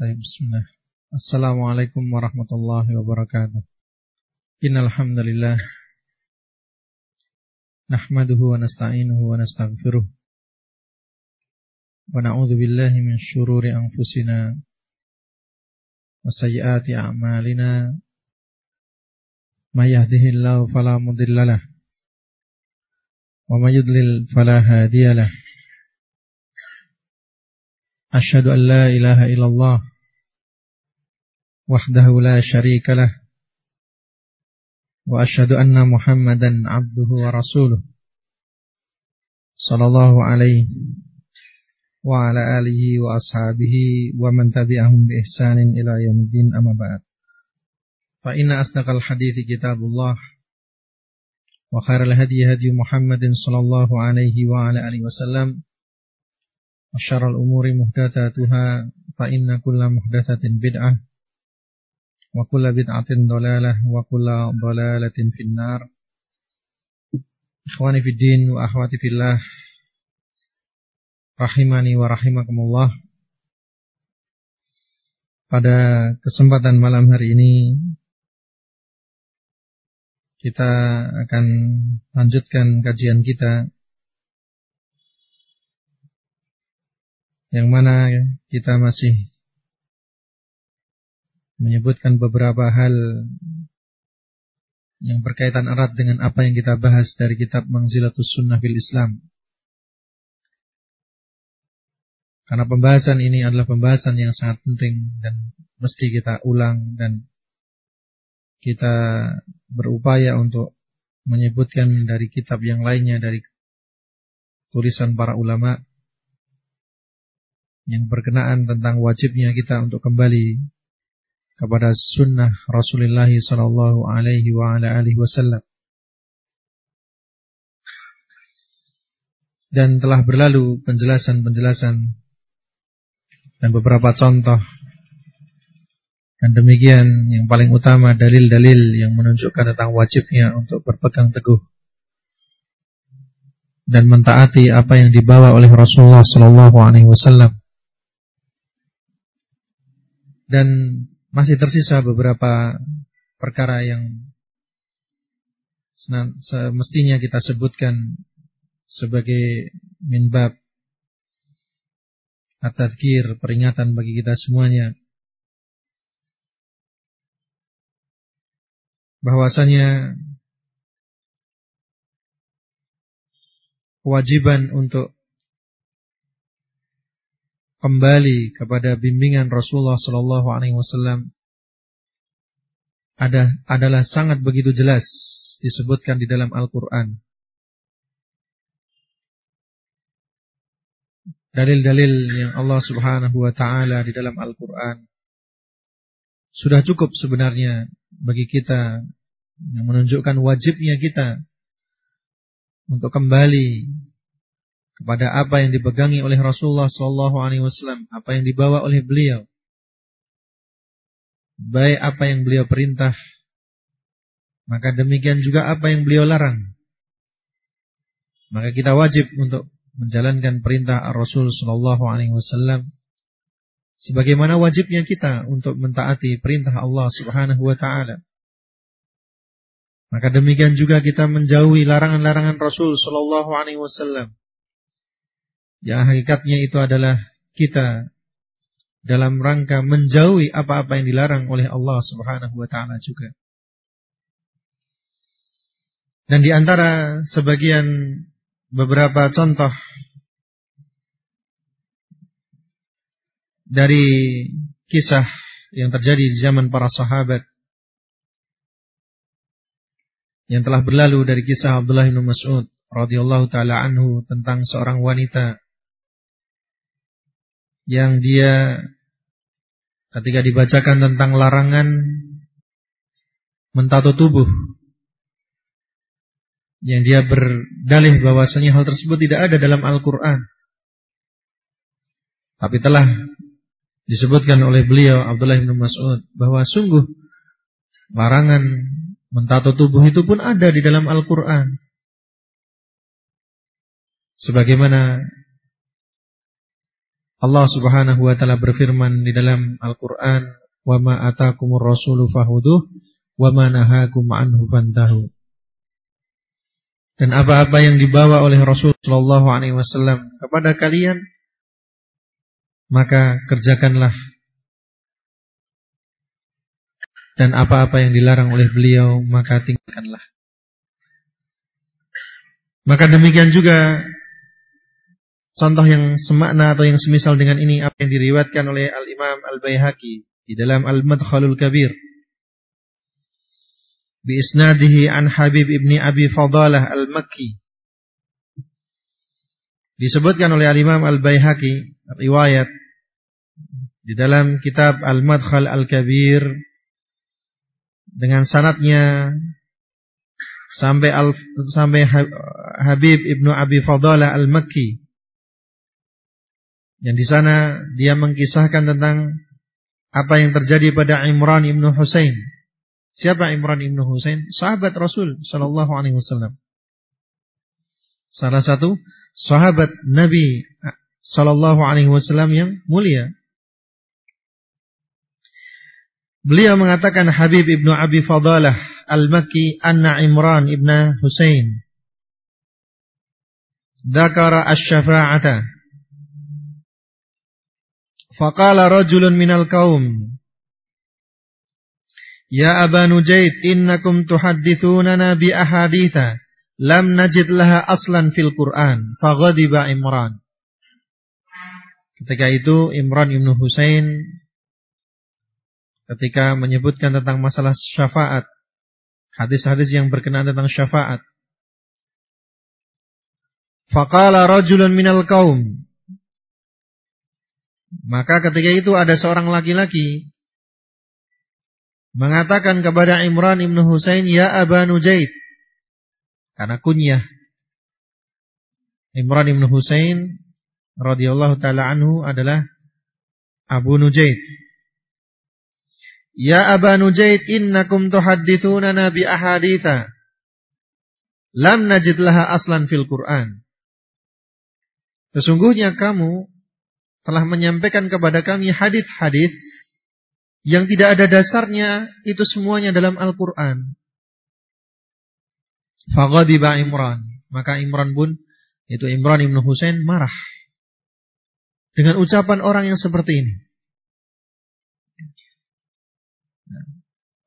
Bismillah. Assalamualaikum warahmatullahi wabarakatuh. Innal hamdalillah nahmaduhu wa nasta'inuhu wa nastaghfiruh. Wa na'udzu min shururi anfusina wa sayyiati a'malina. May yahdihillahu fala wa may yudlil fala hadiya lahu. Asyhadu illallah وحده لا شريك له وأشهد أن محمدا عبده ورسوله صلى الله عليه وعلى آله وأصحابه ومن تبعهم بإحسان إلى يوم الدين أما بعد. فإن أصدق الحديث كتاب الله وخير الهدي هدي محمد صلى الله عليه وعلى آله وسلم وشر الأمور محدثاتها فإن كل محدثة بدعة wa kulla bid'atin dolalah wa kulla dolalatin finnar. Ikhwani fid din wa akhwati fillah rahimani wa rahimakumullah. Pada kesempatan malam hari ini kita akan lanjutkan kajian kita. Yang mana kita masih menyebutkan beberapa hal yang berkaitan erat dengan apa yang kita bahas dari kitab Mangzilatus Sunnah fil Islam. Karena pembahasan ini adalah pembahasan yang sangat penting dan mesti kita ulang dan kita berupaya untuk menyebutkan dari kitab yang lainnya dari tulisan para ulama yang berkenaan tentang wajibnya kita untuk kembali kepada sunnah Rasulullah sallallahu alaihi wasallam. Dan telah berlalu penjelasan-penjelasan dan beberapa contoh dan demikian yang paling utama dalil-dalil yang menunjukkan tentang wajibnya untuk berpegang teguh dan mentaati apa yang dibawa oleh Rasulullah sallallahu alaihi wasallam. Dan masih tersisa beberapa perkara yang semestinya kita sebutkan sebagai minbab. At-tadkir peringatan bagi kita semuanya. Bahwasanya kewajiban untuk kembali kepada bimbingan Rasulullah Sallallahu Alaihi Wasallam ada adalah sangat begitu jelas disebutkan di dalam Al-Quran. Dalil-dalil yang Allah Subhanahu Wa Taala di dalam Al-Quran sudah cukup sebenarnya bagi kita yang menunjukkan wajibnya kita untuk kembali kepada apa yang dipegangi oleh Rasulullah Shallallahu Alaihi Wasallam, apa yang dibawa oleh beliau, baik apa yang beliau perintah, maka demikian juga apa yang beliau larang. Maka kita wajib untuk menjalankan perintah Rasul Shallallahu Alaihi Wasallam, sebagaimana wajibnya kita untuk mentaati perintah Allah Subhanahu Wa Taala. Maka demikian juga kita menjauhi larangan-larangan Rasul Shallallahu Alaihi Wasallam yang hakikatnya itu adalah kita dalam rangka menjauhi apa-apa yang dilarang oleh Allah Subhanahu wa taala juga. Dan di antara sebagian beberapa contoh dari kisah yang terjadi di zaman para sahabat yang telah berlalu dari kisah Abdullah bin Mas'ud radhiyallahu taala anhu tentang seorang wanita yang dia ketika dibacakan tentang larangan mentato tubuh yang dia berdalih bahwasanya hal tersebut tidak ada dalam Al-Qur'an tapi telah disebutkan oleh beliau Abdullah bin Mas'ud bahwa sungguh larangan mentato tubuh itu pun ada di dalam Al-Qur'an. Sebagaimana Allah Subhanahu wa taala berfirman di dalam Al-Qur'an, "Wa ma atakumur rasulu fahuduh wa ma nahakum anhu fantahu." Dan apa-apa yang dibawa oleh Rasul sallallahu alaihi wasallam kepada kalian maka kerjakanlah. Dan apa-apa yang dilarang oleh beliau maka tinggalkanlah. Maka demikian juga Contoh yang semakna atau yang semisal dengan ini apa yang diriwayatkan oleh Al-Imam Al-Baihaqi di dalam Al-Madkhalul Kabir. Bi isnadihi an Habib ibni Abi Fadalah Al-Makki. Disebutkan oleh Al-Imam Al-Baihaqi riwayat di dalam kitab Al-Madkhal Al-Kabir dengan sanatnya sampai al, sampai Habib ibnu Abi Fadalah Al-Makki yang di sana dia mengkisahkan tentang apa yang terjadi pada Imran ibnu Husain. Siapa Imran ibnu Husain? Sahabat Rasul Shallallahu Alaihi Wasallam. Salah satu sahabat Nabi Shallallahu Alaihi Wasallam yang mulia. Beliau mengatakan Habib ibnu Abi Fadalah al-Makki anna Imran ibnu Husain Dakara ash-syafa'ata Faqala rajulun minal kaum Ya Aba Nujaid innakum tuhaddithunana bi ahaditha lam najid laha aslan fil Qur'an faghadiba Imran. Ketika itu Imran Ibn Husain ketika menyebutkan tentang masalah syafaat hadis-hadis yang berkenaan tentang syafaat. Faqala rajulun minal kaum maka ketika itu ada seorang laki-laki mengatakan kepada Imran ibn Husain, Ya Aba Nujaid. Karena kunyah. Imran ibn Husain radhiyallahu taala anhu adalah Abu Nujaid. Ya Aba Nujaid innakum tuhaddithunana bi ahaditha lam najid aslan fil Qur'an. Sesungguhnya kamu telah menyampaikan kepada kami hadis-hadis yang tidak ada dasarnya itu semuanya dalam Al-Qur'an. Faghadiba Imran, maka Imran pun itu Imran Ibn Husain marah dengan ucapan orang yang seperti ini.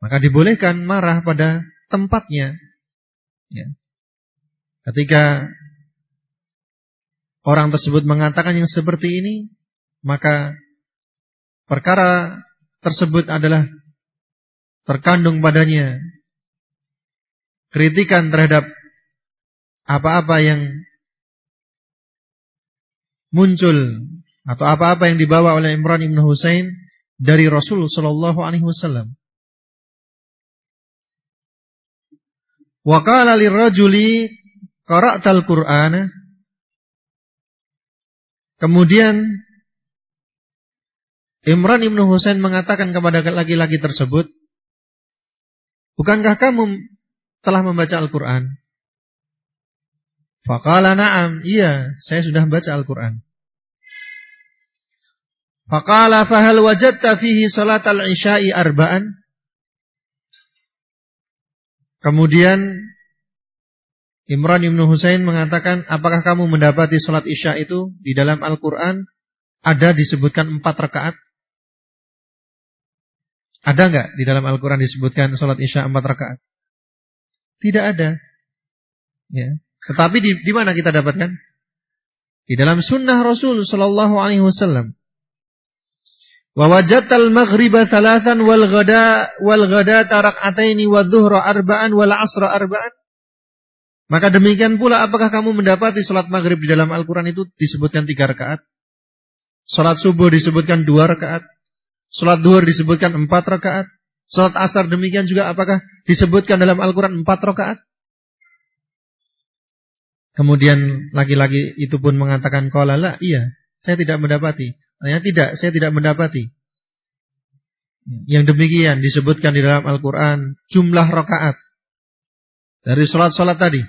maka dibolehkan marah pada tempatnya. Ya. Ketika orang tersebut mengatakan yang seperti ini, maka perkara tersebut adalah terkandung padanya kritikan terhadap apa-apa yang muncul atau apa-apa yang dibawa oleh Imran ibn Husain dari Rasul sallallahu alaihi wasallam. Wa qala lirrajuli qara'tal Kemudian Imran Ibn Husain mengatakan kepada laki-laki tersebut, Bukankah kamu telah membaca Al-Quran? Faqala na'am, iya, saya sudah membaca Al-Quran. Faqala fahal wajadta fihi salat al-isya'i arba'an? Kemudian Imran Ibn Husain mengatakan, apakah kamu mendapati salat isya itu di dalam Al-Quran ada disebutkan empat rakaat? Ada nggak di dalam Al-Quran disebutkan sholat isya empat rakaat? Tidak ada. Ya. Tetapi di, di mana kita dapatkan? Di dalam sunnah Rasul Sallallahu Alaihi Wasallam. Wa wajatal maghriba thalathan wal ghada wal ghada tarak'ataini wa dhuhra arba'an wal asra arba'an. Maka demikian pula apakah kamu mendapati salat maghrib di dalam Al-Quran itu disebutkan tiga rakaat? Salat subuh disebutkan dua rakaat. Salat duhur disebutkan empat rakaat. Salat asar demikian juga apakah disebutkan dalam Al-Quran empat rakaat? Kemudian laki-laki itu pun mengatakan kolala, iya, saya tidak mendapati. Tanya tidak, saya tidak mendapati. Yang demikian disebutkan di dalam Al-Quran jumlah rakaat dari salat-salat tadi.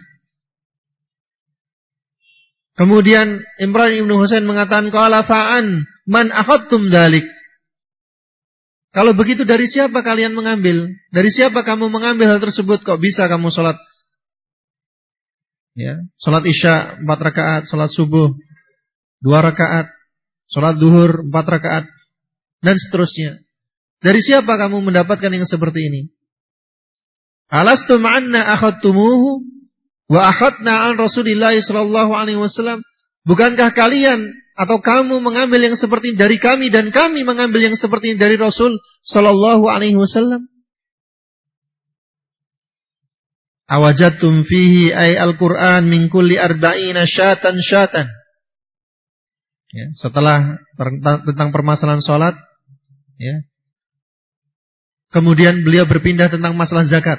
Kemudian Imran ibnu Husain mengatakan qala fa'an man akhadtum dzalik? Kalau begitu dari siapa kalian mengambil? Dari siapa kamu mengambil hal tersebut? Kok bisa kamu sholat? Ya, sholat isya empat rakaat, sholat subuh dua rakaat, sholat duhur empat rakaat, dan seterusnya. Dari siapa kamu mendapatkan yang seperti ini? Alastu ma'anna akhadtumuhu wa akhadna an Rasulillah sallallahu alaihi wasallam. Bukankah kalian atau kamu mengambil yang seperti dari kami dan kami mengambil yang seperti dari Rasul sallallahu alaihi wasallam. Awajatum fihi ay al-Qur'an min kulli arba'ina syatan syatan. Ya, setelah tentang permasalahan salat ya. Kemudian beliau berpindah tentang masalah zakat.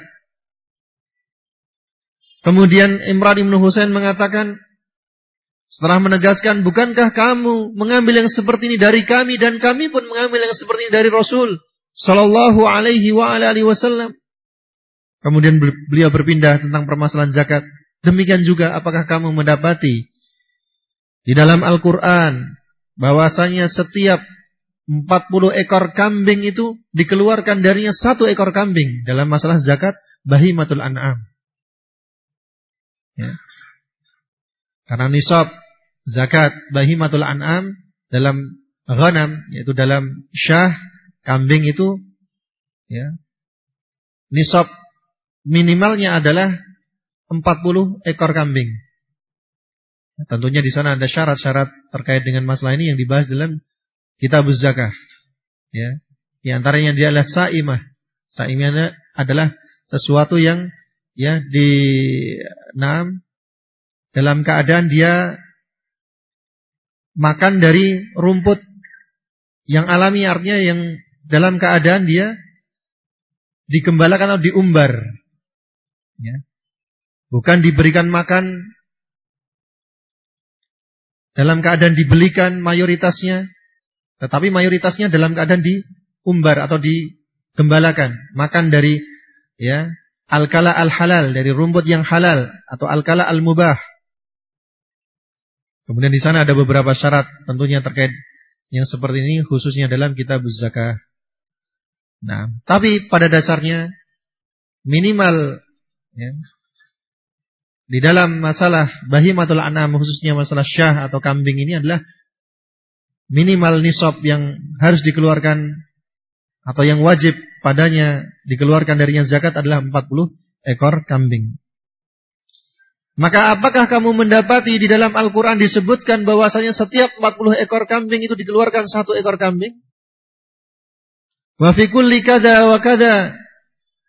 Kemudian Imran Ibn Husain mengatakan setelah menegaskan, bukankah kamu mengambil yang seperti ini dari kami dan kami pun mengambil yang seperti ini dari Rasul sallallahu alaihi wa wasallam. Kemudian beliau berpindah tentang permasalahan zakat. Demikian juga apakah kamu mendapati di dalam Al-Qur'an bahwasanya setiap 40 ekor kambing itu dikeluarkan darinya satu ekor kambing dalam masalah zakat bahimatul an'am. Ya. Karena nisab zakat bahimatul an'am dalam ghanam yaitu dalam syah kambing itu ya nisab minimalnya adalah 40 ekor kambing. Ya, tentunya di sana ada syarat-syarat terkait dengan masalah ini yang dibahas dalam kitab zakah. Ya. Di antaranya dia adalah saimah. Saimah adalah sesuatu yang ya di dalam keadaan dia makan dari rumput yang alami artinya yang dalam keadaan dia dikembalakan atau diumbar. Ya. Bukan diberikan makan dalam keadaan dibelikan mayoritasnya, tetapi mayoritasnya dalam keadaan diumbar atau digembalakan, makan dari ya al-kala al-halal dari rumput yang halal atau al-kala al-mubah. Kemudian di sana ada beberapa syarat tentunya terkait yang seperti ini khususnya dalam kitab zakah. Nah, tapi pada dasarnya minimal ya, di dalam masalah bahimatul anam khususnya masalah syah atau kambing ini adalah minimal nisab yang harus dikeluarkan atau yang wajib padanya dikeluarkan darinya zakat adalah 40 ekor kambing. Maka apakah kamu mendapati di dalam Al-Quran disebutkan bahwasanya setiap 40 ekor kambing itu dikeluarkan satu ekor kambing? Wa fi kulli kada wa kada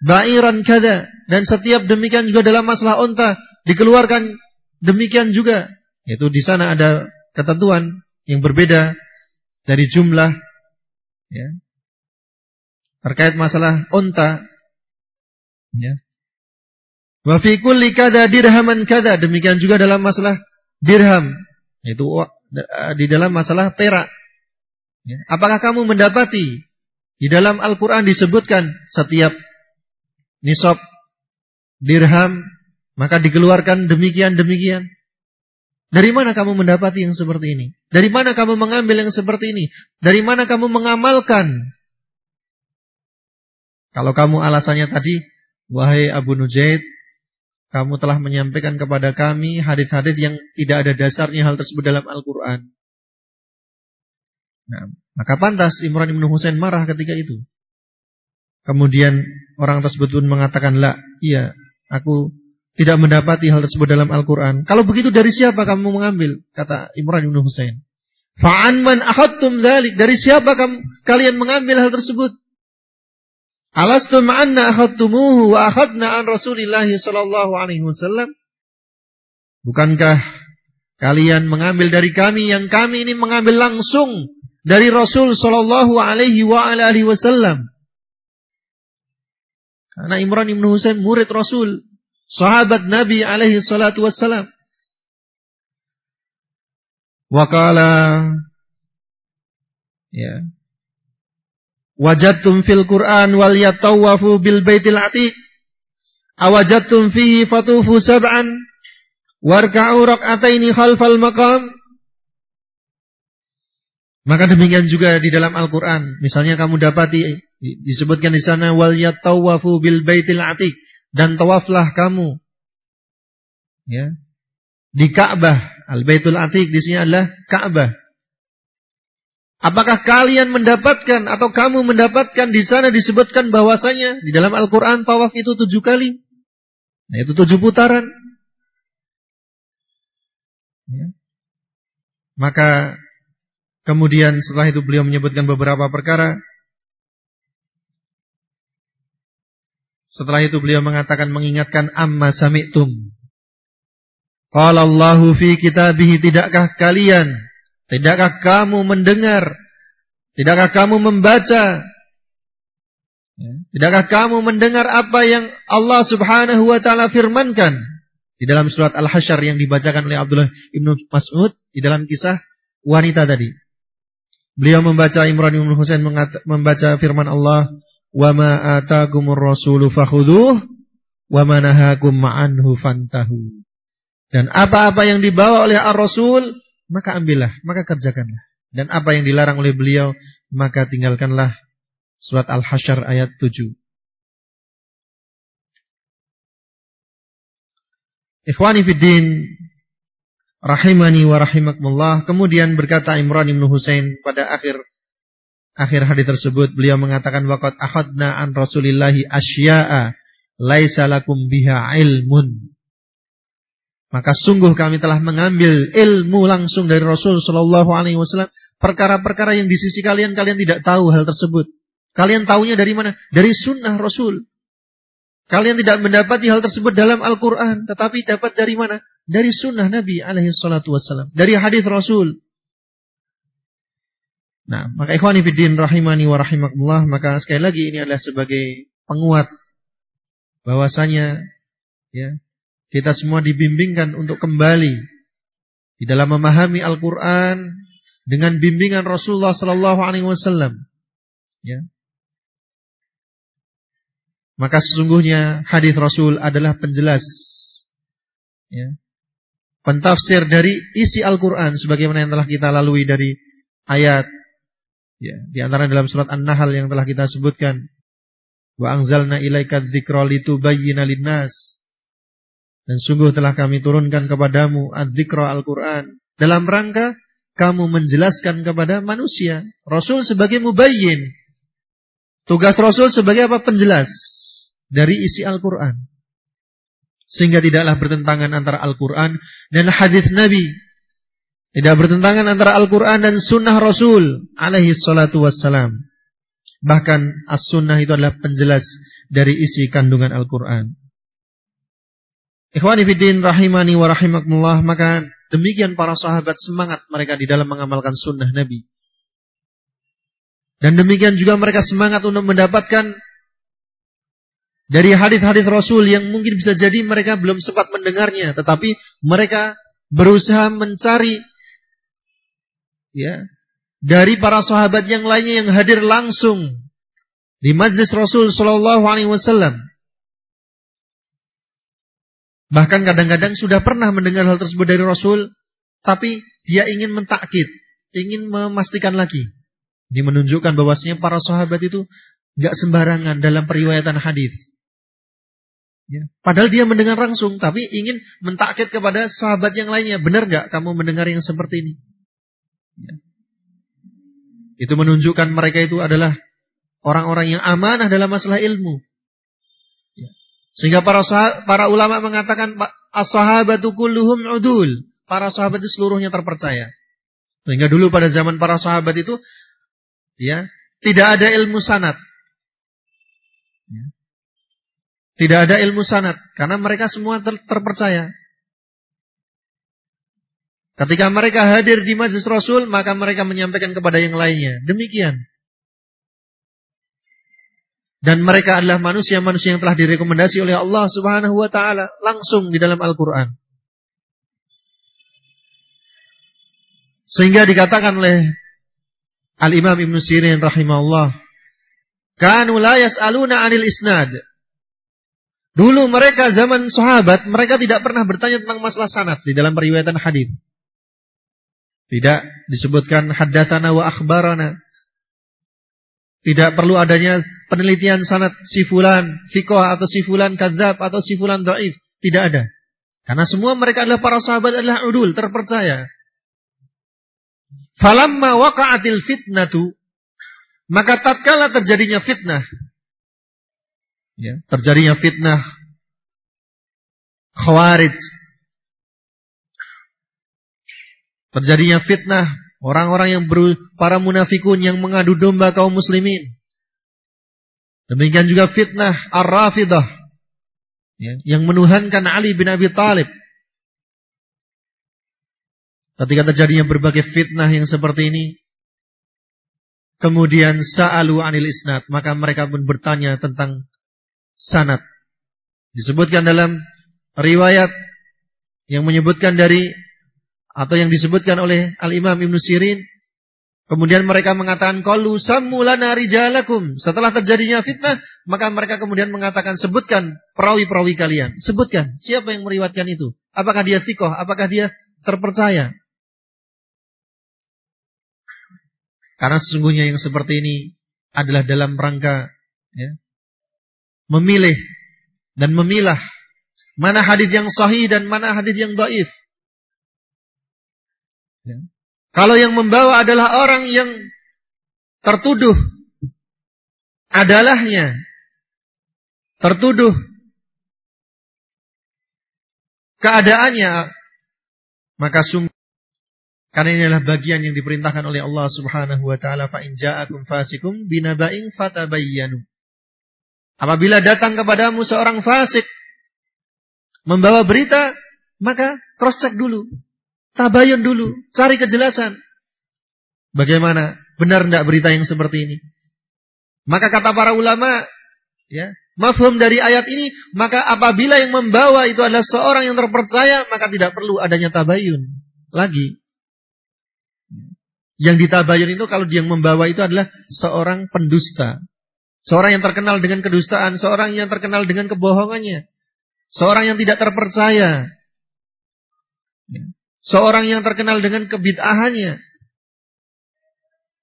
ba'iran kada dan setiap demikian juga dalam masalah unta dikeluarkan demikian juga. Itu di sana ada ketentuan yang berbeda dari jumlah ya. Terkait masalah unta ya. Wa fi kulli dirhaman kada. Demikian juga dalam masalah dirham. Itu di dalam masalah perak. Ya. Apakah kamu mendapati di dalam Al-Quran disebutkan setiap nisab dirham maka dikeluarkan demikian-demikian. Dari mana kamu mendapati yang seperti ini? Dari mana kamu mengambil yang seperti ini? Dari mana kamu mengamalkan? Kalau kamu alasannya tadi, wahai Abu Nujaid, kamu telah menyampaikan kepada kami hadis-hadis yang tidak ada dasarnya hal tersebut dalam Al-Quran. Nah, maka pantas Imran bin Husain marah ketika itu. Kemudian orang tersebut pun mengatakan, lah, iya, aku tidak mendapati hal tersebut dalam Al-Quran. Kalau begitu dari siapa kamu mengambil? Kata Imran bin Husain. Fa'an man akhadtum dhalik. Dari siapa kamu, kalian mengambil hal tersebut? Alastum anna akhadtumuhu wa akhadna an Rasulillah sallallahu alaihi wasallam? Bukankah kalian mengambil dari kami yang kami ini mengambil langsung dari Rasul sallallahu alaihi wa alihi wasallam? Karena Imran bin Husain murid Rasul, sahabat Nabi alaihi salatu wassalam. Wakala ya Wajadtum fil Qur'an wal yatawafu bil baitil atiq. Awajadtum fihi fatufu sab'an warka'u rak'ataini khalfal maqam. Maka demikian juga di dalam Al-Qur'an. Misalnya kamu dapati disebutkan di sana wal yatawafu bil baitil atiq dan tawaflah kamu ya di Ka'bah. Al-Baitul Atiq di sini adalah Ka'bah. Apakah kalian mendapatkan atau kamu mendapatkan di sana disebutkan bahwasanya di dalam Al-Quran tawaf itu tujuh kali? Nah, itu tujuh putaran. Ya. Maka kemudian setelah itu beliau menyebutkan beberapa perkara. Setelah itu beliau mengatakan mengingatkan amma sami'tum. Qala Allahu fi kitabih tidakkah kalian tidakkah kamu mendengar? Tidakkah kamu membaca? Ya, tidakkah kamu mendengar apa yang Allah Subhanahu wa taala firmankan? Di dalam surat Al-Hasyr yang dibacakan oleh Abdullah Ibnu Mas'ud di dalam kisah wanita tadi. Beliau membaca Imran bin Husain membaca firman Allah atakumur rasulu fakhudhuh wa ma nahakum ma'anhu fantahu. Dan apa-apa yang dibawa oleh Ar-Rasul, maka ambillah, maka kerjakanlah. Dan apa yang dilarang oleh beliau, maka tinggalkanlah. Surat Al-Hasyr ayat 7. Ikhwani fiddin, rahimani wa rahimakumullah. Kemudian berkata Imran bin Husain pada akhir akhir hadis tersebut beliau mengatakan waqad akhadna an Rasulillahi asya'a laisa lakum biha ilmun maka sungguh kami telah mengambil ilmu langsung dari Rasul Shallallahu Alaihi Wasallam. Perkara-perkara yang di sisi kalian kalian tidak tahu hal tersebut. Kalian tahunya dari mana? Dari sunnah Rasul. Kalian tidak mendapati hal tersebut dalam Al-Quran. Tetapi dapat dari mana? Dari sunnah Nabi alaihi wassalam. Dari hadis Rasul. Nah, maka ikhwani fiddin rahimani wa rahimakumullah. Maka sekali lagi ini adalah sebagai penguat. bahwasanya ya kita semua dibimbingkan untuk kembali di dalam memahami Al-Quran dengan bimbingan Rasulullah Sallallahu Alaihi Wasallam. Ya. Maka sesungguhnya hadis Rasul adalah penjelas, ya, pentafsir dari isi Al-Quran sebagaimana yang telah kita lalui dari ayat, ya, di antara dalam surat An-Nahl yang telah kita sebutkan. Wa anzalna ilaika dzikra litubayyana lin-nas dan sungguh telah kami turunkan kepadamu adzikra Al-Quran. Dalam rangka kamu menjelaskan kepada manusia. Rasul sebagai mubayyin. Tugas Rasul sebagai apa? Penjelas. Dari isi Al-Quran. Sehingga tidaklah bertentangan antara Al-Quran dan hadis Nabi. Tidak bertentangan antara Al-Quran dan sunnah Rasul. Alaihi salatu wassalam. Bahkan as-sunnah itu adalah penjelas dari isi kandungan Al-Quran. Ikhwani fiddin rahimani wa rahimakumullah, maka demikian para sahabat semangat mereka di dalam mengamalkan sunnah Nabi. Dan demikian juga mereka semangat untuk mendapatkan dari hadis-hadis Rasul yang mungkin bisa jadi mereka belum sempat mendengarnya, tetapi mereka berusaha mencari ya dari para sahabat yang lainnya yang hadir langsung di majlis Rasul Shallallahu Alaihi Wasallam Bahkan kadang-kadang sudah pernah mendengar hal tersebut dari Rasul, tapi dia ingin mentakkid, ingin memastikan lagi. Ini menunjukkan bahwasanya para sahabat itu gak sembarangan dalam periwayatan hadis. Ya. Padahal dia mendengar langsung, tapi ingin mentakkid kepada sahabat yang lainnya. Benar gak kamu mendengar yang seperti ini? Ya. Itu menunjukkan mereka itu adalah orang-orang yang amanah dalam masalah ilmu. Sehingga para para ulama mengatakan as-sahabatu kulluhum udul. Para sahabat itu seluruhnya terpercaya. Sehingga dulu pada zaman para sahabat itu ya, tidak ada ilmu sanat. Ya. Tidak ada ilmu sanat karena mereka semua ter terpercaya. Ketika mereka hadir di majlis Rasul, maka mereka menyampaikan kepada yang lainnya. Demikian. Dan mereka adalah manusia-manusia yang telah direkomendasi oleh Allah Subhanahu wa taala langsung di dalam Al-Qur'an. Sehingga dikatakan oleh Al-Imam Ibn Sirin rahimahullah, "Kanu la yas'aluna 'anil isnad." Dulu mereka zaman sahabat, mereka tidak pernah bertanya tentang masalah sanad di dalam periwayatan hadis. Tidak disebutkan haddatsana wa akhbarana. Tidak perlu adanya penelitian sanad si fulan, sikoh atau si fulan kadzab atau si fulan dhaif. Tidak ada. Karena semua mereka adalah para sahabat adalah udul, terpercaya. Falamma waqa'atil fitnatu maka tatkala terjadinya fitnah ya, terjadinya fitnah khawarij terjadinya fitnah orang-orang yang ber, para munafikun yang mengadu domba kaum muslimin. Demikian juga fitnah ar-rafidah ya, yang menuhankan Ali bin Abi Thalib ketika terjadinya berbagai fitnah yang seperti ini kemudian sa'alu anil isnad maka mereka pun bertanya tentang sanad. Disebutkan dalam riwayat yang menyebutkan dari atau yang disebutkan oleh Al-Imam Ibn Sirin. Kemudian mereka mengatakan qalu sammulana rijalakum. Setelah terjadinya fitnah maka mereka kemudian mengatakan sebutkan perawi-perawi kalian. Sebutkan siapa yang meriwayatkan itu? Apakah dia sikoh? Apakah dia terpercaya? Karena sesungguhnya yang seperti ini adalah dalam rangka ya, memilih dan memilah Mana hadis yang sahih dan mana hadis yang dhaif. Ya. Kalau yang membawa adalah orang yang tertuduh adalahnya tertuduh keadaannya maka sungguh karena ini adalah bagian yang diperintahkan oleh Allah Subhanahu wa taala fa in ja'akum fasikum binaba'in fatabayyanu Apabila datang kepadamu seorang fasik membawa berita, maka cross check dulu. Tabayun dulu, cari kejelasan. Bagaimana? Benar tidak berita yang seperti ini? Maka kata para ulama, ya, mafhum dari ayat ini, maka apabila yang membawa itu adalah seorang yang terpercaya, maka tidak perlu adanya tabayun lagi. Yang ditabayun itu kalau dia yang membawa itu adalah seorang pendusta. Seorang yang terkenal dengan kedustaan, seorang yang terkenal dengan kebohongannya. Seorang yang tidak terpercaya. Seorang yang terkenal dengan kebid'ahannya.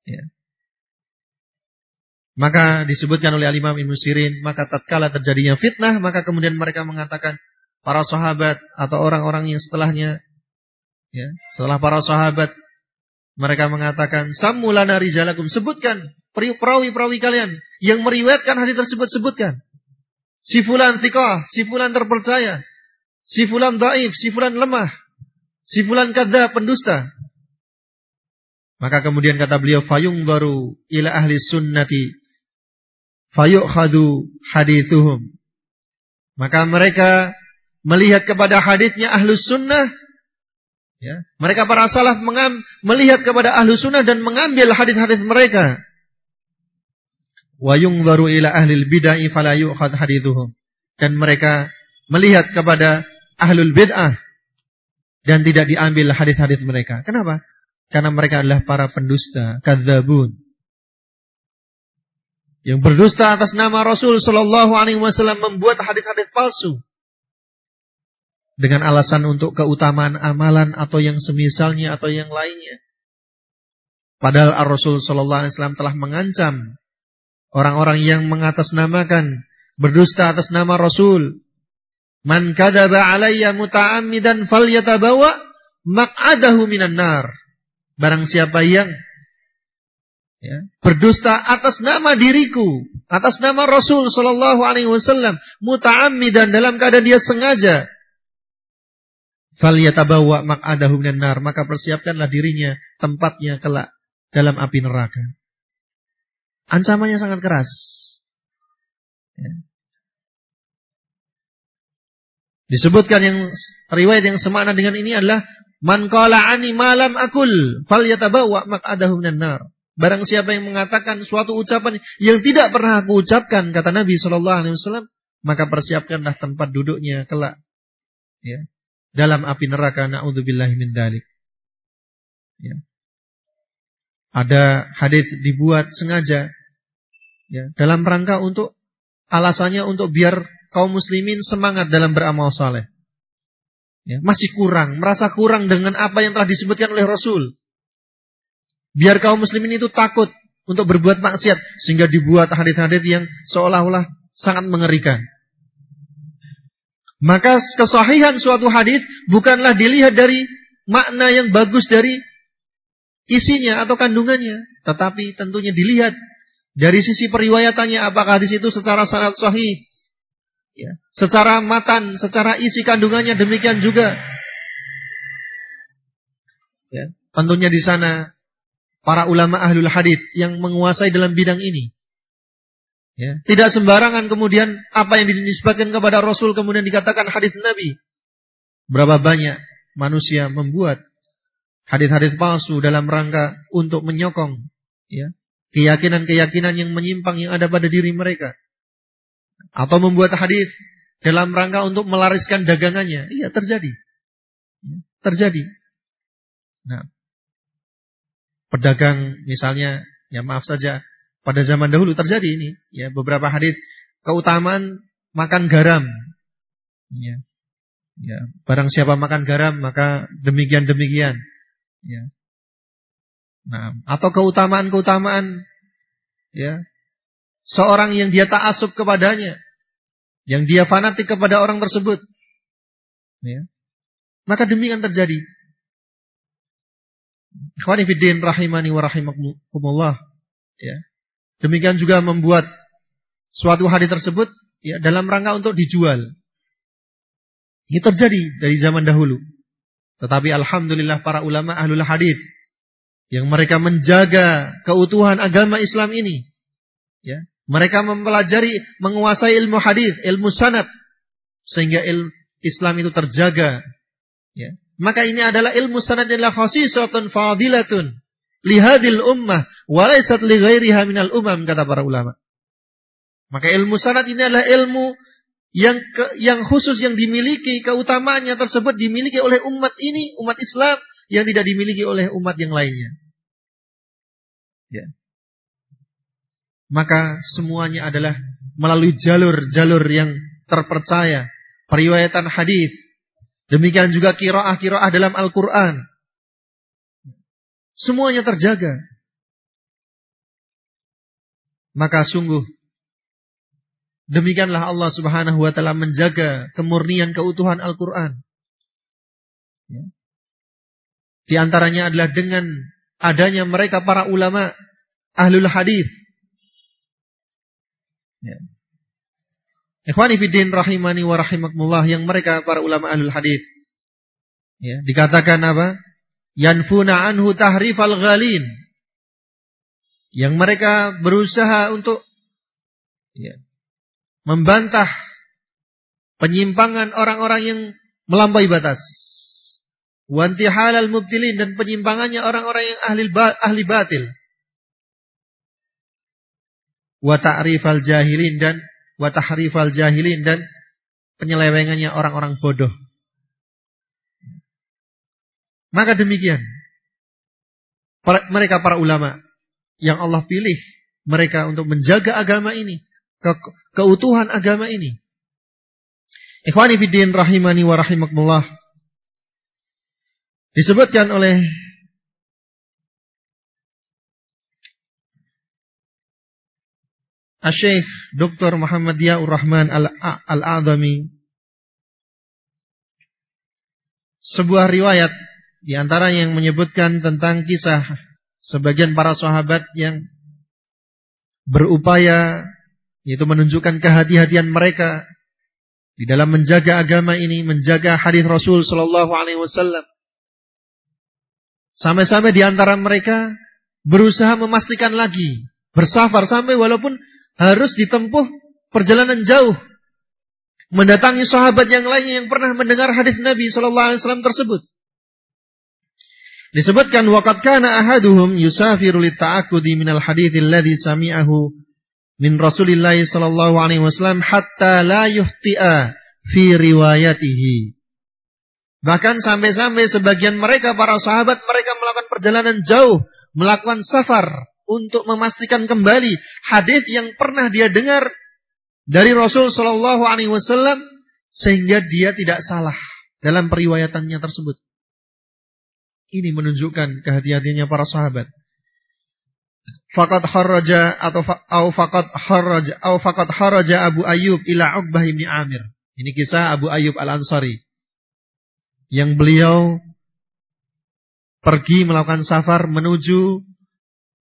Ya. Maka disebutkan oleh Al-Imam Ibn Sirin, maka tatkala terjadinya fitnah, maka kemudian mereka mengatakan para sahabat atau orang-orang yang setelahnya ya, setelah para sahabat mereka mengatakan samulana rijalakum sebutkan perawi-perawi kalian yang meriwayatkan hadis tersebut sebutkan Si fulan thiqah, si fulan terpercaya, si fulan daif, si fulan lemah, si fulan kadzab, pendusta. Maka kemudian kata beliau fayung baru ila ahli sunnati fayukhadu hadithuhum. Maka mereka melihat kepada hadisnya ahlu sunnah ya, mereka para salaf melihat kepada ahlu sunnah dan mengambil hadis-hadis mereka wa yungzaru ila ahli bid'ah fala hadithuhum dan mereka melihat kepada ahlul bid'ah dan tidak diambil hadis-hadis mereka. Kenapa? Karena mereka adalah para pendusta, kadzabun. Yang berdusta atas nama Rasul sallallahu alaihi wasallam membuat hadis-hadis palsu dengan alasan untuk keutamaan amalan atau yang semisalnya atau yang lainnya. Padahal Rasul sallallahu alaihi wasallam telah mengancam Orang-orang yang mengatasnamakan berdusta atas nama Rasul. Man kadzaba alayya muta'ammidan falyatabawa maq'adahu minan nar. Barang siapa yang ya, berdusta atas nama diriku, atas nama Rasul sallallahu alaihi wasallam, muta'ammidan dalam keadaan dia sengaja, falyatabawa maq'adahu minan nar, maka persiapkanlah dirinya tempatnya kelak dalam api neraka. Ancamannya sangat keras. Ya. Disebutkan yang riwayat yang semakna dengan ini adalah man qala ani malam akul falyatabawa maq'adahu minan nar. Barang siapa yang mengatakan suatu ucapan yang tidak pernah aku ucapkan kata Nabi sallallahu alaihi wasallam, maka persiapkanlah tempat duduknya kelak ya, dalam api neraka naudzubillahi min dzalik. Ya. Ada hadis dibuat sengaja ya, dalam rangka untuk alasannya untuk biar kaum muslimin semangat dalam beramal saleh. Ya, masih kurang, merasa kurang dengan apa yang telah disebutkan oleh Rasul. Biar kaum muslimin itu takut untuk berbuat maksiat sehingga dibuat hadis-hadis yang seolah-olah sangat mengerikan. Maka kesahihan suatu hadis bukanlah dilihat dari makna yang bagus dari isinya atau kandungannya, tetapi tentunya dilihat dari sisi periwayatannya apakah hadis itu secara sanad sahih, ya, secara matan, secara isi kandungannya demikian juga. Ya, tentunya di sana para ulama ahlul hadis yang menguasai dalam bidang ini. Ya, tidak sembarangan kemudian apa yang dinisbatkan kepada Rasul kemudian dikatakan hadis Nabi. Berapa banyak manusia membuat hadis-hadis palsu dalam rangka untuk menyokong ya keyakinan-keyakinan yang menyimpang yang ada pada diri mereka atau membuat hadis dalam rangka untuk melariskan dagangannya iya terjadi ya, terjadi nah pedagang misalnya ya maaf saja pada zaman dahulu terjadi ini ya beberapa hadis keutamaan makan garam ya ya barang siapa makan garam maka demikian demikian Ya. Nah, atau keutamaan-keutamaan ya. Seorang yang dia ta'assub kepadanya, yang dia fanatik kepada orang tersebut. Ya. Maka demikian terjadi. Ikhwani fiddin rahimani wa rahimakumullah. Ya. Demikian juga membuat suatu hadis tersebut ya dalam rangka untuk dijual. Ini terjadi dari zaman dahulu. Tetapi alhamdulillah para ulama ahlul hadis yang mereka menjaga keutuhan agama Islam ini. Ya, mereka mempelajari, menguasai ilmu hadis, ilmu sanad sehingga ilmu Islam itu terjaga. Ya. Maka ini adalah ilmu sanad adalah khasisatun fadilatun lihadil ummah walaysat li ghairiha minal umam kata para ulama. Maka ilmu sanad ini adalah ilmu yang ke, yang khusus yang dimiliki keutamaannya tersebut dimiliki oleh umat ini, umat Islam yang tidak dimiliki oleh umat yang lainnya. Ya. Maka semuanya adalah melalui jalur-jalur yang terpercaya, periwayatan hadis. Demikian juga kiroah-kiroah dalam Al-Qur'an. Semuanya terjaga. Maka sungguh Demikianlah Allah Subhanahu wa taala menjaga kemurnian keutuhan Al-Qur'an. Ya. Di antaranya adalah dengan adanya mereka para ulama ahlul hadis. Ya. Ikhwani fiddin rahimani wa rahimakumullah yang mereka para ulama ahlul hadis. Ya, dikatakan apa? Yanfuna anhu tahrifal ghalin. Yang mereka berusaha untuk ya, membantah penyimpangan orang-orang yang melampaui batas. Wanti halal mubtilin dan penyimpangannya orang-orang yang ahli ahli batil. Wa ta'rifal jahilin dan wa tahrifal jahilin dan penyelewengannya orang-orang bodoh. Maka demikian mereka para ulama yang Allah pilih mereka untuk menjaga agama ini ke keutuhan agama ini. Ikhwani fiddin rahimani wa rahimakumullah. Disebutkan oleh Syekh Dr. Muhammad Yaur Rahman Al-A'zami sebuah riwayat di antara yang menyebutkan tentang kisah sebagian para sahabat yang berupaya yaitu menunjukkan kehati-hatian mereka di dalam menjaga agama ini, menjaga hadis Rasul Shallallahu Alaihi Wasallam. Sampai-sampai di antara mereka berusaha memastikan lagi, bersafar sampai walaupun harus ditempuh perjalanan jauh, mendatangi sahabat yang lainnya yang pernah mendengar hadis Nabi Shallallahu Alaihi Wasallam tersebut. Disebutkan waqad kana ahaduhum yusafiru li ta'akkudi minal haditsil ladzi sami'ahu min Rasulillah sallallahu alaihi wasallam hatta la yuhti'a fi riwayatihi. Bahkan sampai-sampai sebagian mereka para sahabat mereka melakukan perjalanan jauh, melakukan safar untuk memastikan kembali hadis yang pernah dia dengar dari Rasul sallallahu alaihi wasallam sehingga dia tidak salah dalam periwayatannya tersebut. Ini menunjukkan kehati-hatiannya para sahabat faqad haraja atau au faqad haraja au faqad haraja Abu Ayyub ila Uqbah bin Amir. Ini kisah Abu Ayyub Al-Ansari yang beliau pergi melakukan safar menuju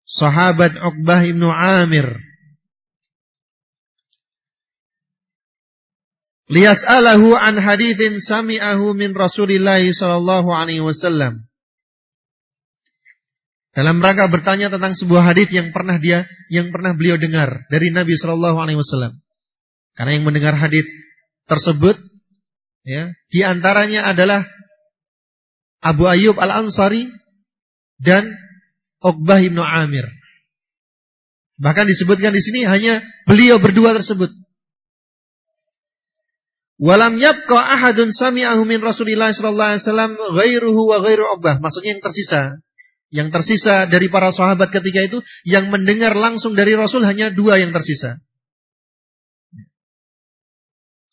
sahabat Uqbah bin Amir. Liyas'alahu an hadithin sami'ahu min Rasulillah sallallahu alaihi wasallam. Dalam rangka bertanya tentang sebuah hadis yang pernah dia yang pernah beliau dengar dari Nabi Shallallahu alaihi wasallam. Karena yang mendengar hadis tersebut ya, di antaranya adalah Abu Ayyub Al-Ansari dan Uqbah bin Amir. Bahkan disebutkan di sini hanya beliau berdua tersebut. Walam yabqa ahadun sami'ahu min Rasulillah sallallahu alaihi wasallam ghairuhu wa ghairu Uqbah. Maksudnya yang tersisa yang tersisa dari para sahabat ketika itu yang mendengar langsung dari Rasul hanya dua yang tersisa.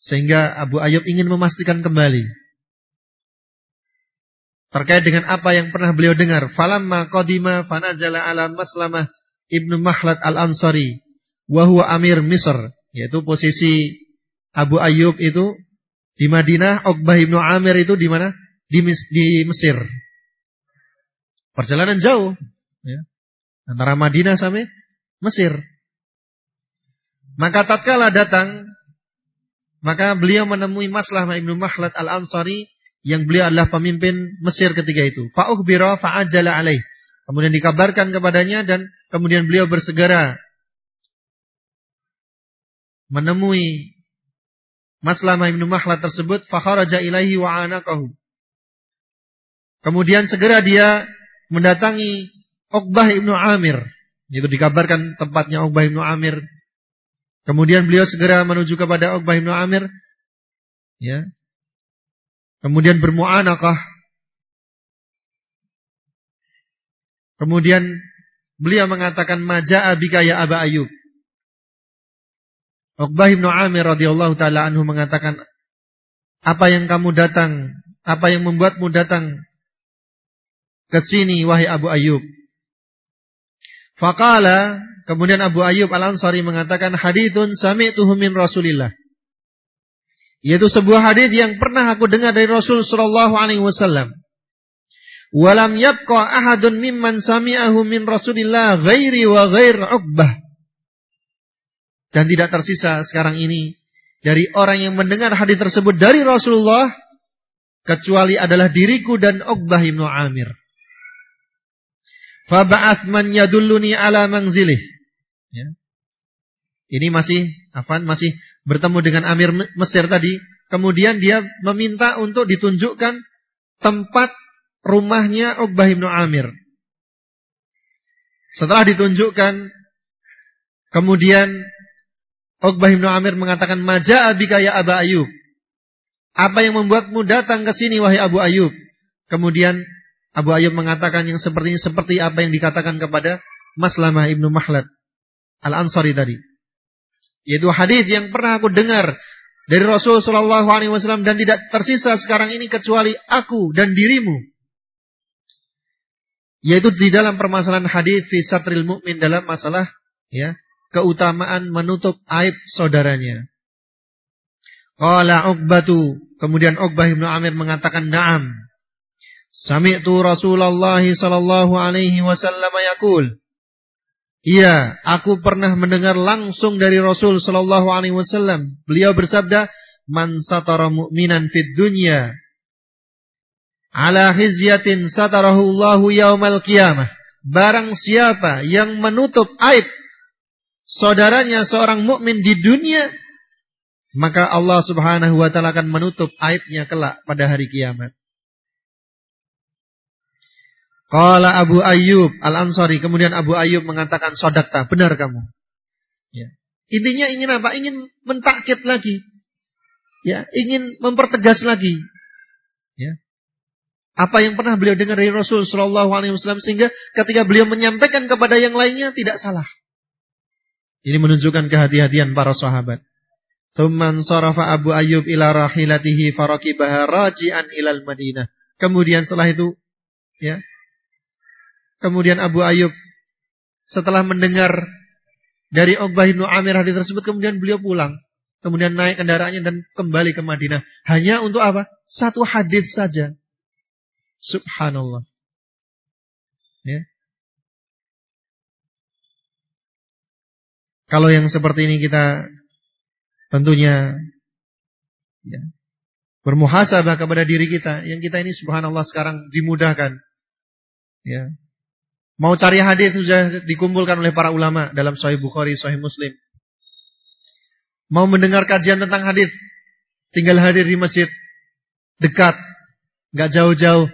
Sehingga Abu Ayyub ingin memastikan kembali terkait dengan apa yang pernah beliau dengar. Falamma qadima fanazala ala Maslamah Ibnu Mahlad Al-Ansari wa huwa Amir Misr, yaitu posisi Abu Ayyub itu di Madinah, Uqbah Ibnu Amir itu di mana? Di, di Mesir. Perjalanan jauh. Ya. Antara Madinah sampai Mesir. Maka tatkala datang, maka beliau menemui Maslah Ibnu Mahlad Al-Ansari yang beliau adalah pemimpin Mesir ketika itu. Fa'ukhbira fa'ajala alaih. Kemudian dikabarkan kepadanya dan kemudian beliau bersegera menemui Maslamah Ibnu Mahlad tersebut fakharaja ilaihi wa anaqahu. Kemudian segera dia mendatangi Uqbah ibnu Amir. Itu dikabarkan tempatnya Uqbah ibnu Amir. Kemudian beliau segera menuju kepada Uqbah ibnu Amir. Ya. Kemudian bermu'anakah. Kemudian beliau mengatakan maja'a bika ya Aba Ayub. Uqbah ibnu Amir radhiyallahu taala anhu mengatakan apa yang kamu datang, apa yang membuatmu datang ke sini wahai Abu Ayyub. Faqala kemudian Abu Ayyub Al-Ansari mengatakan hadithun sami'tuhu min Rasulillah. Yaitu sebuah hadis yang pernah aku dengar dari Rasul sallallahu alaihi wasallam. Walam yabqa ahadun mimman sami'ahu min Rasulillah ghairi wa ghair Uqbah. Dan tidak tersisa sekarang ini dari orang yang mendengar hadis tersebut dari Rasulullah kecuali adalah diriku dan Uqbah bin Amir. Faba'ath man yadulluni ala mangzilih. Ya. Ini masih Afan masih bertemu dengan Amir Mesir tadi. Kemudian dia meminta untuk ditunjukkan tempat rumahnya Uqbah bin Amir. Setelah ditunjukkan, kemudian Uqbah bin Amir mengatakan, Maja'a bika ya Aba Ayub. Apa yang membuatmu datang ke sini wahai Abu Ayub? Kemudian Abu Ayyub mengatakan yang sepertinya seperti apa yang dikatakan kepada Maslamah ibnu Mahlad Al-Ansari tadi. Yaitu hadis yang pernah aku dengar dari Rasul Shallallahu Alaihi Wasallam dan tidak tersisa sekarang ini kecuali aku dan dirimu. Yaitu di dalam permasalahan hadis fi satril mukmin dalam masalah ya keutamaan menutup aib saudaranya. Qala Uqbatu, kemudian Uqbah ibnu Amir mengatakan na'am. Sami'tu Rasulullah sallallahu alaihi wasallam yaqul Iya, aku pernah mendengar langsung dari Rasul sallallahu alaihi wasallam. Beliau bersabda, "Man satara mu'minan fid dunya ala hizyatin satarahu Allahu yaumal qiyamah." Barang siapa yang menutup aib saudaranya seorang mukmin di dunia, maka Allah Subhanahu wa taala akan menutup aibnya kelak pada hari kiamat. Qala Abu Ayyub Al-Ansari. Kemudian Abu Ayyub mengatakan, Sodakta, benar kamu. Ya. Intinya ingin apa? Ingin mentakit lagi. Ya, ingin mempertegas lagi. Ya. Apa yang pernah beliau dengar dari Rasul Shallallahu Alaihi Wasallam sehingga ketika beliau menyampaikan kepada yang lainnya tidak salah. Ini menunjukkan kehati-hatian para sahabat. Thumman sarafa Abu Ayyub ila rahilatihi farakibaha raji'an ilal Madinah. Kemudian setelah itu ya Kemudian Abu Ayub setelah mendengar dari Uqbah bin Amir hadis tersebut kemudian beliau pulang. Kemudian naik kendaraannya dan kembali ke Madinah. Hanya untuk apa? Satu hadis saja. Subhanallah. Ya. Kalau yang seperti ini kita tentunya ya, bermuhasabah kepada diri kita. Yang kita ini subhanallah sekarang dimudahkan. Ya. Mau cari hadis sudah dikumpulkan oleh para ulama dalam Sahih Bukhari, Sahih Muslim. Mau mendengar kajian tentang hadis, tinggal hadir di masjid dekat, nggak jauh-jauh,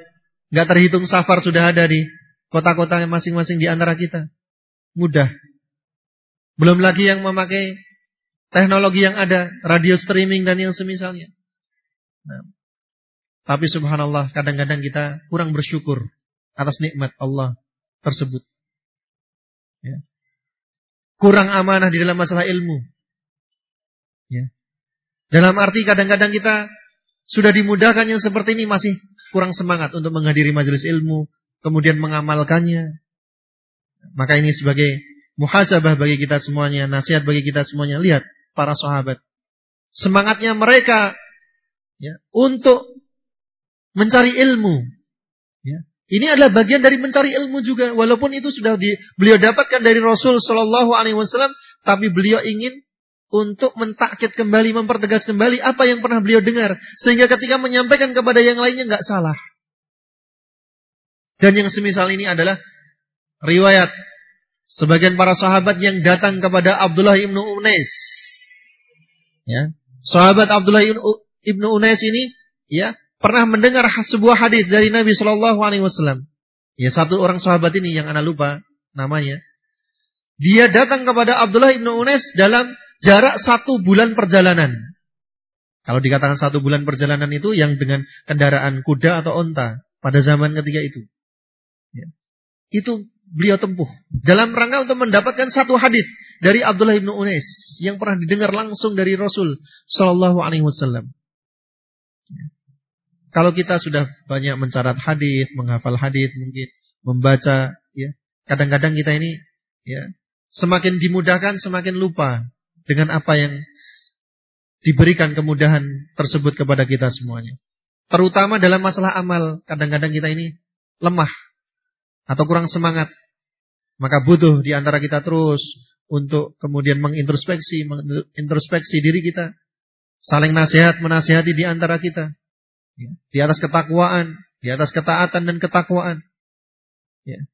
nggak terhitung safar sudah ada di kota-kota masing-masing di antara kita. Mudah. Belum lagi yang memakai teknologi yang ada, radio streaming dan yang semisalnya. Nah, tapi subhanallah kadang-kadang kita kurang bersyukur atas nikmat Allah tersebut. Ya. Kurang amanah di dalam masalah ilmu. Ya. Dalam arti kadang-kadang kita sudah dimudahkan yang seperti ini masih kurang semangat untuk menghadiri majelis ilmu, kemudian mengamalkannya. Maka ini sebagai muhasabah bagi kita semuanya, nasihat bagi kita semuanya. Lihat para sahabat. Semangatnya mereka ya, untuk mencari ilmu. Ya. Ini adalah bagian dari mencari ilmu juga. Walaupun itu sudah di, beliau dapatkan dari Rasul Shallallahu Alaihi Wasallam, tapi beliau ingin untuk mentakkit kembali, mempertegas kembali apa yang pernah beliau dengar, sehingga ketika menyampaikan kepada yang lainnya nggak salah. Dan yang semisal ini adalah riwayat sebagian para sahabat yang datang kepada Abdullah ibnu Unais. Ya, sahabat Abdullah ibnu Unais ini, ya, pernah mendengar sebuah hadis dari Nabi Shallallahu Alaihi Wasallam. Ya satu orang sahabat ini yang anak lupa namanya. Dia datang kepada Abdullah ibnu Unais dalam jarak satu bulan perjalanan. Kalau dikatakan satu bulan perjalanan itu yang dengan kendaraan kuda atau onta pada zaman ketika itu. Ya. Itu beliau tempuh dalam rangka untuk mendapatkan satu hadis dari Abdullah ibnu Unais yang pernah didengar langsung dari Rasul Shallallahu Alaihi Wasallam. Kalau kita sudah banyak mencatat hadis, menghafal hadis, mungkin membaca, ya, kadang-kadang kita ini, ya, semakin dimudahkan, semakin lupa dengan apa yang diberikan kemudahan tersebut kepada kita semuanya. Terutama dalam masalah amal, kadang-kadang kita ini lemah atau kurang semangat. Maka butuh di antara kita terus untuk kemudian mengintrospeksi, mengintrospeksi diri kita. Saling nasihat, menasihati di antara kita. Ya. Di atas ketakwaan, di atas ketaatan dan ketakwaan. Ya.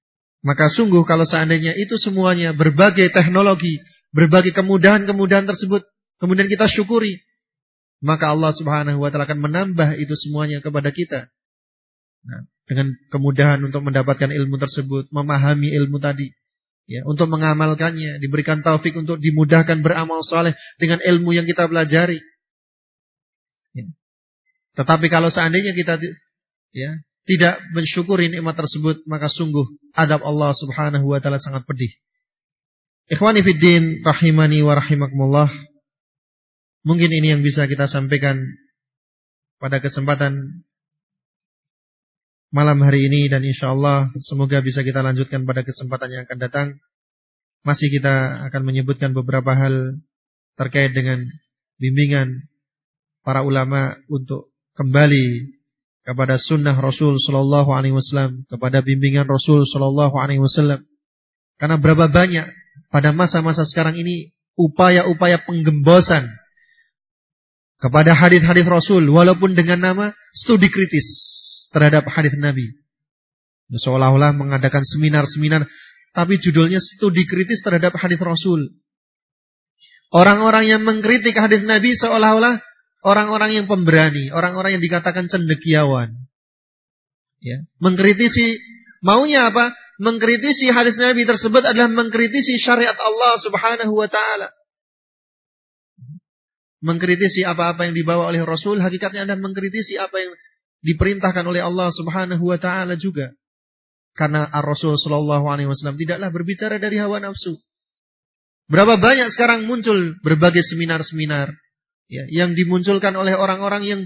Maka sungguh kalau seandainya itu semuanya berbagai teknologi, berbagai kemudahan-kemudahan tersebut, kemudian kita syukuri, maka Allah Subhanahu wa taala akan menambah itu semuanya kepada kita. Nah, dengan kemudahan untuk mendapatkan ilmu tersebut, memahami ilmu tadi, ya, untuk mengamalkannya, diberikan taufik untuk dimudahkan beramal soleh dengan ilmu yang kita pelajari. Tetapi kalau seandainya kita ya tidak mensyukuri nikmat tersebut, maka sungguh adab Allah Subhanahu wa taala sangat pedih. Ikhwani fiddin rahimani wa rahimakumullah. Mungkin ini yang bisa kita sampaikan pada kesempatan malam hari ini dan insya Allah semoga bisa kita lanjutkan pada kesempatan yang akan datang. Masih kita akan menyebutkan beberapa hal terkait dengan bimbingan para ulama untuk kembali kepada sunnah Rasul Shallallahu Alaihi Wasallam, kepada bimbingan Rasul Shallallahu Alaihi Wasallam. Karena berapa banyak pada masa-masa sekarang ini upaya-upaya penggembosan kepada hadis-hadis Rasul, walaupun dengan nama studi kritis terhadap hadis Nabi. Seolah-olah mengadakan seminar-seminar, tapi judulnya studi kritis terhadap hadis Rasul. Orang-orang yang mengkritik hadis Nabi seolah-olah Orang-orang yang pemberani, orang-orang yang dikatakan cendekiawan. Ya, mengkritisi maunya apa? Mengkritisi hadis Nabi tersebut adalah mengkritisi syariat Allah Subhanahu wa taala. Mengkritisi apa-apa yang dibawa oleh Rasul, hakikatnya adalah mengkritisi apa yang diperintahkan oleh Allah Subhanahu wa taala juga. Karena Ar-Rasul sallallahu alaihi wasallam tidaklah berbicara dari hawa nafsu. Berapa banyak sekarang muncul berbagai seminar-seminar ya, yang dimunculkan oleh orang-orang yang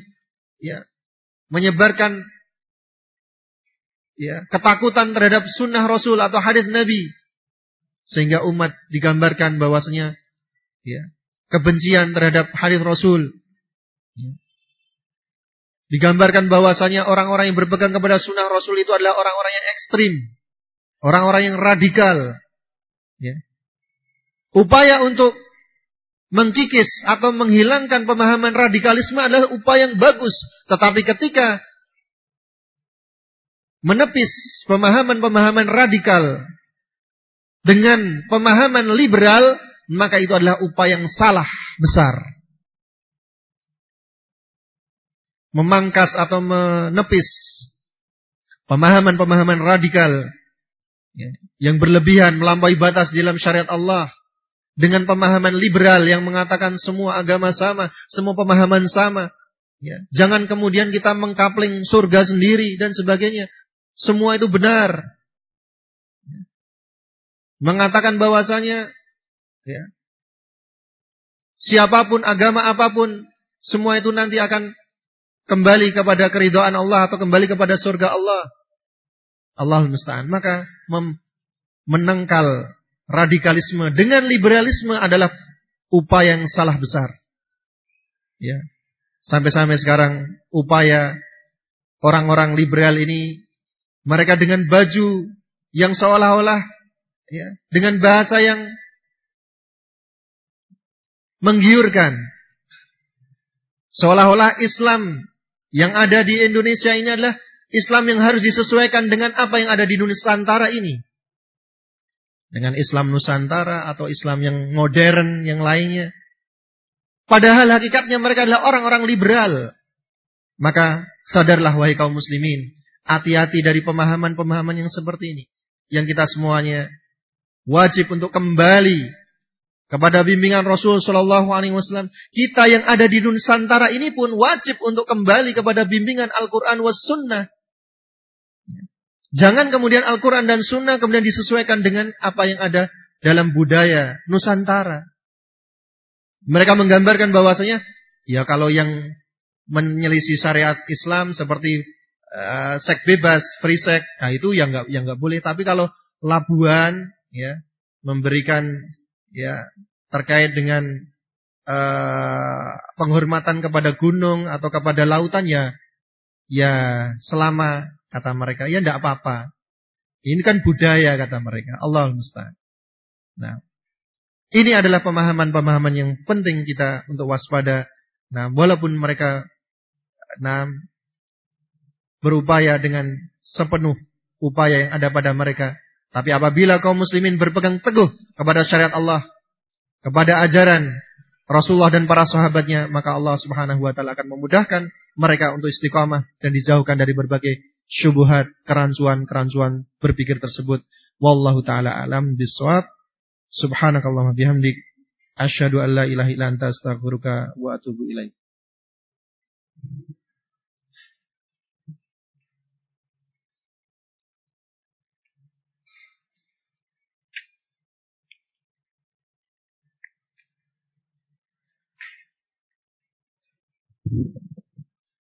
ya, menyebarkan ya, ketakutan terhadap sunnah Rasul atau hadis Nabi. sehingga umat digambarkan bahwasanya ya, kebencian terhadap hadis Rasul. Ya. Digambarkan bahwasanya orang-orang yang berpegang kepada sunnah Rasul itu adalah orang-orang yang ekstrim, orang-orang yang radikal. Ya. Upaya untuk mengkikis atau menghilangkan pemahaman radikalisme adalah upaya yang bagus. Tetapi ketika menepis pemahaman-pemahaman radikal dengan pemahaman liberal, maka itu adalah upaya yang salah besar. Memangkas atau menepis pemahaman-pemahaman radikal ya, yang berlebihan melampaui batas dalam syariat Allah dengan pemahaman liberal yang mengatakan semua agama sama, semua pemahaman sama. Ya. Jangan kemudian kita mengkapling surga sendiri dan sebagainya. Semua itu benar. Ya. Mengatakan bahwasanya ya, siapa pun agama apa pun semua itu nanti akan kembali kepada keridhaan Allah atau kembali kepada surga Allah. Allah musta'an. Maka menangkal radikalisme dengan liberalisme adalah upaya yang salah besar. Ya. Sampai-sampai sekarang upaya orang-orang liberal ini mereka dengan baju yang seolah-olah ya, dengan bahasa yang menggiurkan. Seolah-olah Islam yang ada di Indonesia ini adalah Islam yang harus disesuaikan dengan apa yang ada di Nusantara ini. Dengan Islam Nusantara atau Islam yang modern yang lainnya. Padahal hakikatnya mereka adalah orang-orang liberal. Maka sadarlah wahai kaum muslimin. Hati-hati dari pemahaman-pemahaman yang seperti ini. Yang kita semuanya wajib untuk kembali kepada bimbingan Rasul Shallallahu Alaihi Wasallam. Kita yang ada di Nusantara ini pun wajib untuk kembali kepada bimbingan Al-Quran was Sunnah. Jangan kemudian Al-Quran dan Sunnah kemudian disesuaikan dengan apa yang ada dalam budaya Nusantara. Mereka menggambarkan bahwasanya ya kalau yang menyelisih syariat Islam seperti uh, seks bebas, free sex, nah itu yang nggak yang nggak boleh. Tapi kalau Labuan ya memberikan ya terkait dengan uh, penghormatan kepada gunung atau kepada lautan ya ya selama kata mereka ya tidak apa-apa. Ini kan budaya kata mereka. Allah musta'an. Nah, ini adalah pemahaman-pemahaman yang penting kita untuk waspada. Nah, walaupun mereka nah berupaya dengan sepenuh upaya yang ada pada mereka. Tapi apabila kaum muslimin berpegang teguh kepada syariat Allah, kepada ajaran Rasulullah dan para sahabatnya, maka Allah Subhanahu wa taala akan memudahkan mereka untuk istiqamah dan dijauhkan dari berbagai syubhat, kerancuan-kerancuan berpikir tersebut. Wallahu taala alam bisawab. Subhanakallahumma bihamdik asyhadu an la ilaha illa anta astaghfiruka wa atubu ilaik.